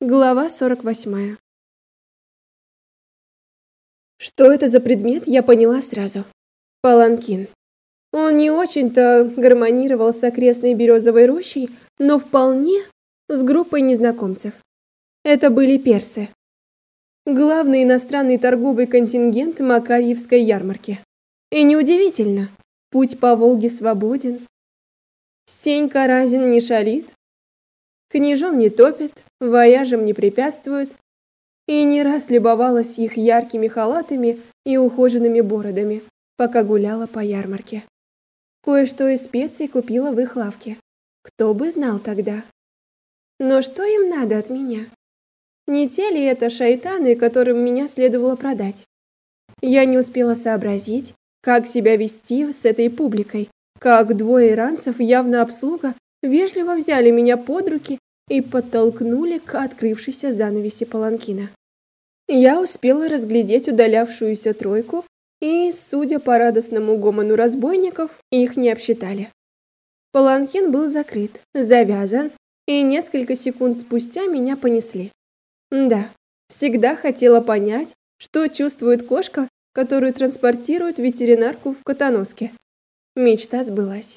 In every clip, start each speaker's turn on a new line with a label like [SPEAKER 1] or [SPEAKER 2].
[SPEAKER 1] Глава 48. Что это за предмет, я поняла сразу. Паланкин. Он не очень-то гармонировал с окрестной березовой рощей, но вполне с группой незнакомцев. Это были персы. Главный иностранный торговый контингент Макарьевской ярмарки. И неудивительно, путь по Волге свободен. Стенька Разин не шалит, княжон не топит, вояжам не препятствует, и не раз любовалась их яркими халатами и ухоженными бородами, пока гуляла по ярмарке. Кое-что из специй купила в их лавке. Кто бы знал тогда. Но что им надо от меня? Не те ли это шайтаны, которым меня следовало продать? Я не успела сообразить, как себя вести с этой публикой, как двое иранцев, явно обслуга, вежливо взяли меня под руки и подтолкнули к открывшейся занавеси паланкина. Я успела разглядеть удалявшуюся тройку, и, судя по радостному гомону разбойников, их не обсчитали. Паланкин был закрыт, завязан, и несколько секунд спустя меня понесли. Да, всегда хотела понять, что чувствует кошка, которую транспортируют ветеринарку в Котоноске. Мечта сбылась.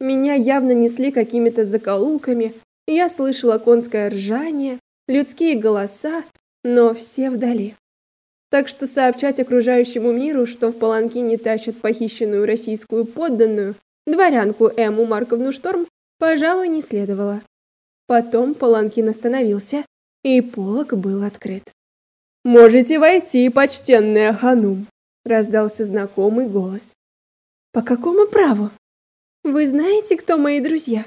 [SPEAKER 1] Меня явно несли какими-то закоулками, я слышала конское ржание, людские голоса, но все вдали. Так что сообщать окружающему миру, что в Паланкине тащат похищенную российскую подданную, дворянку Эму Марковну Шторм, пожалуй, не следовало. Потом Паланкин остановился, и полог был открыт. «Можете войти, почтенная ханум», — раздался знакомый голос. «По какому праву? Вы знаете, кто мои друзья?»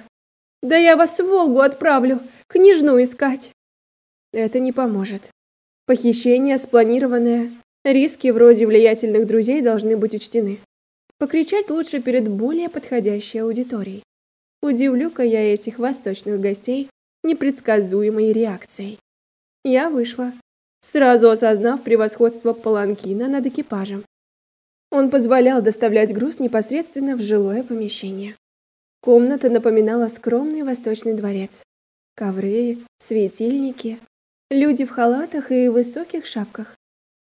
[SPEAKER 1] Да я вас в Волгу отправлю, княжну искать. Это не поможет. Похищение спланированное. Риски вроде влиятельных друзей должны быть учтены. Покричать лучше перед более подходящей аудиторией. Удивлю-ка я этих восточных гостей непредсказуемой реакцией. Я вышла, сразу осознав превосходство Паланкина над экипажем. Он позволял доставлять груз непосредственно в жилое помещение. Комната напоминала скромный восточный дворец. Ковры, светильники, люди в халатах и высоких шапках.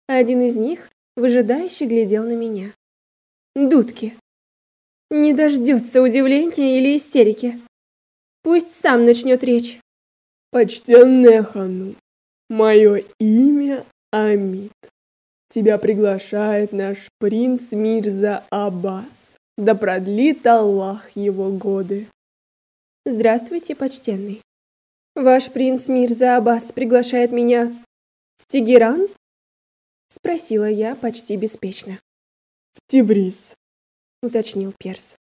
[SPEAKER 1] Один из них выжидающе глядел на меня. Дудки. Не дождется удивления или истерики. Пусть сам начнет речь.
[SPEAKER 2] Почтенная хану, мое имя Амит. Тебя приглашает наш принц Мирза Аббас. Да продлит Аллах его годы.
[SPEAKER 1] Здравствуйте, почтенный. Ваш принц Мирза Аббас приглашает меня в Тегеран? Спросила я почти беспечно.
[SPEAKER 2] В Тибрис,
[SPEAKER 1] уточнил Перс.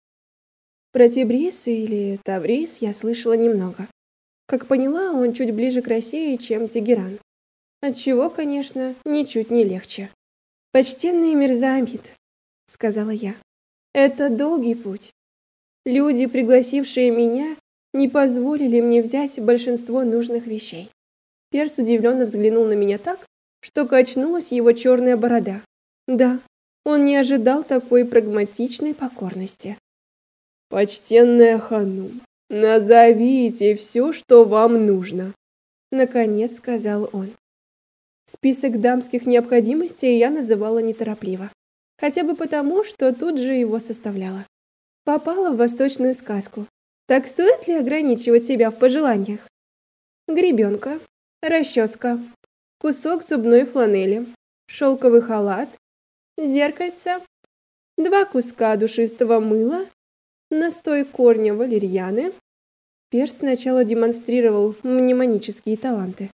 [SPEAKER 1] Про Тибрис или Таврис я слышала немного. Как поняла, он чуть ближе к России, чем Тегеран. Отчего, конечно, ничуть не легче. Почтенный Мирза сказала я. Это долгий путь. Люди, пригласившие меня, не позволили мне взять большинство нужных вещей. Перс удивленно взглянул на меня так, что качнулась его черная борода. Да, он не ожидал такой прагматичной покорности.
[SPEAKER 2] Почтенная ханум, назовите все, что вам нужно,
[SPEAKER 1] наконец сказал он. Список дамских необходимостей я называла неторопливо хотя бы потому, что тут же его составляла. Попала в восточную сказку. Так стоит ли ограничивать себя в пожеланиях? Гребенка, расческа, кусок зубной фланели, шелковый халат, зеркальце, два куска душистого мыла, настой корня валерьяны. Перс сначала демонстрировал мнемонические таланты.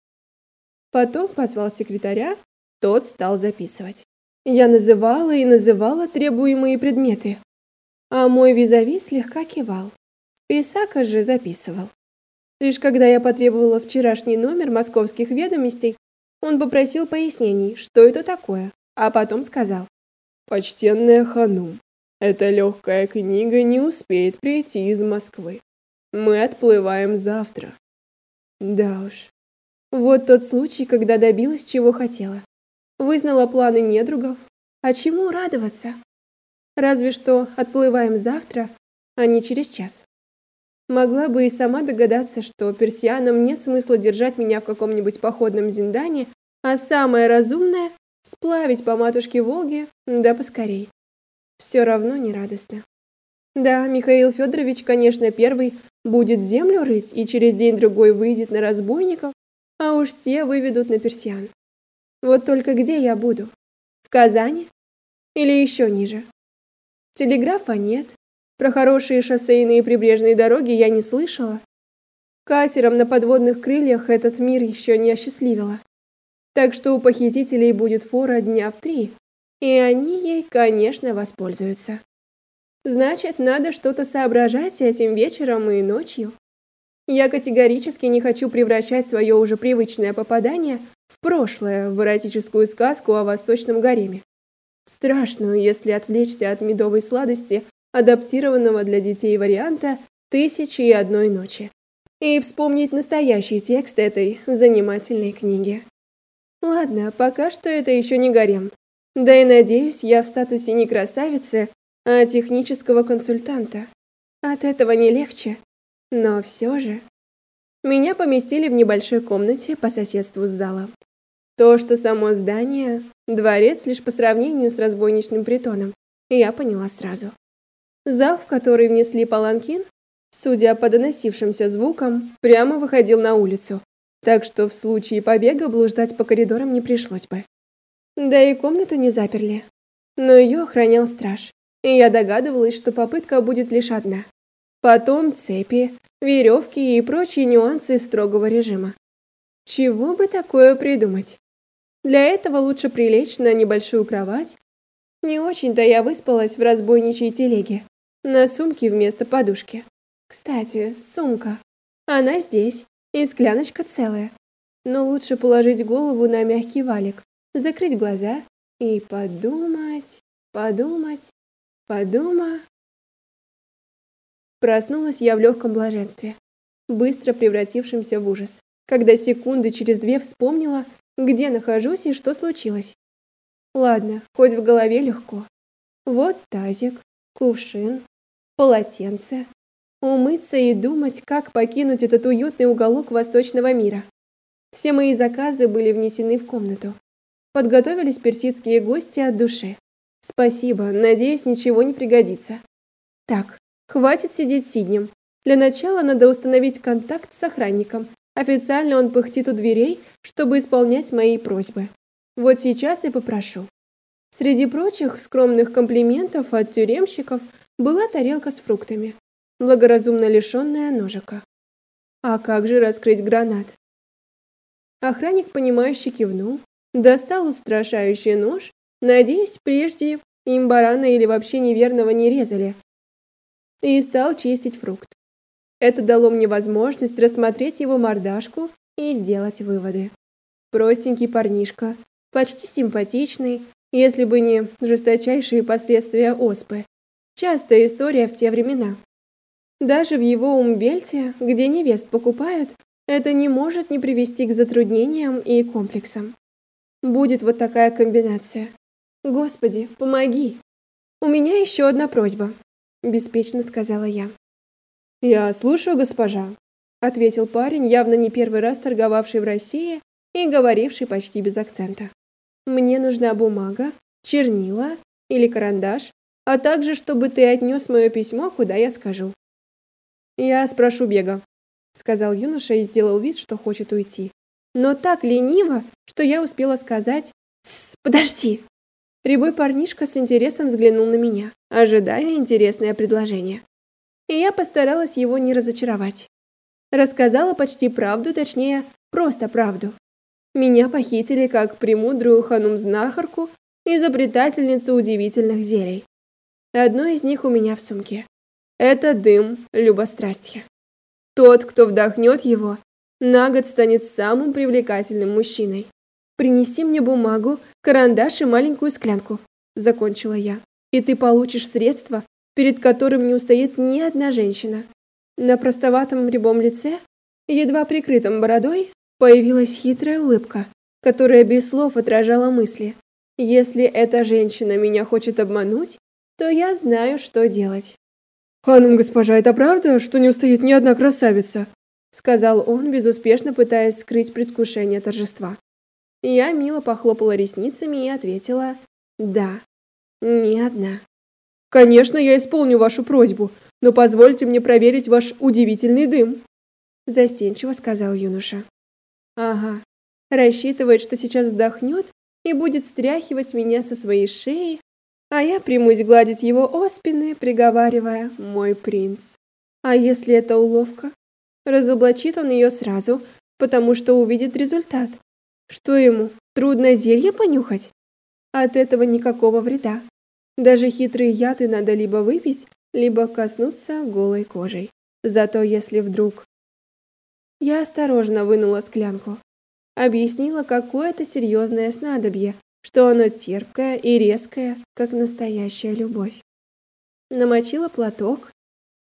[SPEAKER 1] Потом позвал секретаря, тот стал записывать. Я называла и называла требуемые предметы, а мой визави слегка кивал. Писака же записывал. Лишь когда я потребовала вчерашний номер московских ведомостей, он попросил пояснений, что это такое, а потом сказал:
[SPEAKER 2] "Почтенная ханум, эта легкая книга не успеет прийти из Москвы. Мы отплываем завтра".
[SPEAKER 1] Да уж. Вот тот случай, когда добилась чего хотела вызнала планы недругов. А чему радоваться? Разве что отплываем завтра, а не через час. Могла бы и сама догадаться, что персианам нет смысла держать меня в каком-нибудь походном зиндане, а самое разумное — сплавить по матушке Волге, да поскорей. Все равно не радостно. Да, Михаил Федорович, конечно, первый будет землю рыть и через день-другой выйдет на разбойников, а уж те выведут на персиан. Вот только где я буду? В Казани? Или еще ниже? Телеграфа нет, про хорошие шоссейные прибрежные дороги я не слышала. Катером на подводных крыльях этот мир еще не осчастливило. Так что у похитителей будет фора дня в три, и они ей, конечно, воспользуются. Значит, надо что-то соображать этим вечером и ночью. Я категорически не хочу превращать свое уже привычное попадание в прошлое, в эротическую сказку о восточном гареме. Страшную, если отвлечься от медовой сладости адаптированного для детей варианта «Тысячи и одной ночи» и вспомнить настоящий текст этой занимательной книги. Ладно, пока что это еще не гарем. Да и надеюсь, я в статусе не красавицы, а технического консультанта. От этого не легче, но все же. Меня поместили в небольшой комнате по соседству с залом. То, что само здание дворец лишь по сравнению с разбойничным притоном, я поняла сразу. Зал, в который внесли паланкин, судя по доносившимся звукам, прямо выходил на улицу, так что в случае побега блуждать по коридорам не пришлось бы. Да и комнату не заперли, но ее охранял страж, и я догадывалась, что попытка будет лишь одна. Потом цепи, веревки и прочие нюансы строгого режима. Чего бы такое придумать? Для этого лучше прилечь на небольшую кровать. Не очень-то я выспалась в разбойничьей телеге, на сумке вместо подушки. Кстати, сумка. Она здесь, и скляночка целая. Но лучше положить голову на мягкий валик, закрыть глаза и подумать, подумать, подумать. Проснулась я в легком блаженстве, быстро превратившемся в ужас, когда секунды через две вспомнила, где нахожусь и что случилось. Ладно, хоть в голове легко. Вот тазик, кувшин, полотенце, умыться и думать, как покинуть этот уютный уголок восточного мира. Все мои заказы были внесены в комнату. Подготовились персидские гости от души. Спасибо, надеюсь, ничего не пригодится. Так, хватит сидеть сиднем. Для начала надо установить контакт с охранником. Официально он пыхтит у дверей, чтобы исполнять мои просьбы. Вот сейчас и попрошу. Среди прочих скромных комплиментов от тюремщиков была тарелка с фруктами, благоразумно лишенная ножика. А как же раскрыть гранат? Охранник, понимающе кивнул, достал устрашающий нож, надеюсь, прежде им барана или вообще неверного не резали, и стал чистить фрукт. Это дало мне возможность рассмотреть его мордашку и сделать выводы. Простенький парнишка, почти симпатичный, если бы не жесточайшие последствия оспы. Частая история в те времена. Даже в его умбельте, где невест покупают, это не может не привести к затруднениям и комплексам. Будет вот такая комбинация. Господи, помоги. У меня еще одна просьба, беспечно сказала я.
[SPEAKER 2] Я слушаю, госпожа, ответил парень, явно не первый раз торговавший в России и говоривший почти без акцента.
[SPEAKER 1] Мне нужна бумага, чернила или карандаш, а также чтобы ты отнес мое письмо, куда я скажу.
[SPEAKER 2] Я спрошу Бега, сказал юноша и сделал вид, что хочет уйти.
[SPEAKER 1] Но так лениво, что я успела сказать: "Тс, подожди". Рябой парнишка с интересом взглянул на меня, ожидая интересное предложение. И я постаралась его не разочаровать. Рассказала почти правду, точнее, просто правду. Меня похитили как премудрую ханум-знахарку, изобретательницу удивительных зелий. Одно из них у меня в сумке. Это дым любострастия. Тот, кто вдохнет его, на год станет самым привлекательным мужчиной. Принеси мне бумагу, карандаш и маленькую склянку, закончила я. И ты получишь средства, перед которым не устоит ни одна женщина. На простоватом рябом лице, едва прикрытом бородой, появилась хитрая улыбка, которая без слов отражала мысли. Если эта женщина меня хочет обмануть, то я знаю, что делать.
[SPEAKER 2] «Ханум, госпожа, это правда, что не устает ни одна красавица?»
[SPEAKER 1] сказал он, безуспешно пытаясь скрыть предвкушение торжества. Я мило похлопала ресницами и ответила: "Да. Ни одна".
[SPEAKER 2] Конечно, я исполню вашу просьбу, но позвольте мне проверить ваш удивительный дым,
[SPEAKER 1] застенчиво сказал юноша. Ага. Рассчитывает, что сейчас вдохнет и будет стряхивать меня со своей шеи, а я примусь гладить его оспины, приговаривая: "Мой принц". А если это уловка? Разоблачит он ее сразу, потому что увидит результат. Что ему, трудно зелье понюхать? От этого никакого вреда. Даже хитрые яды надо либо выпить, либо коснуться голой кожей. Зато если вдруг... Я осторожно вынула склянку. Объяснила, какое это серьезное снадобье, что оно терпкое и резкое, как настоящая любовь. Намочила платок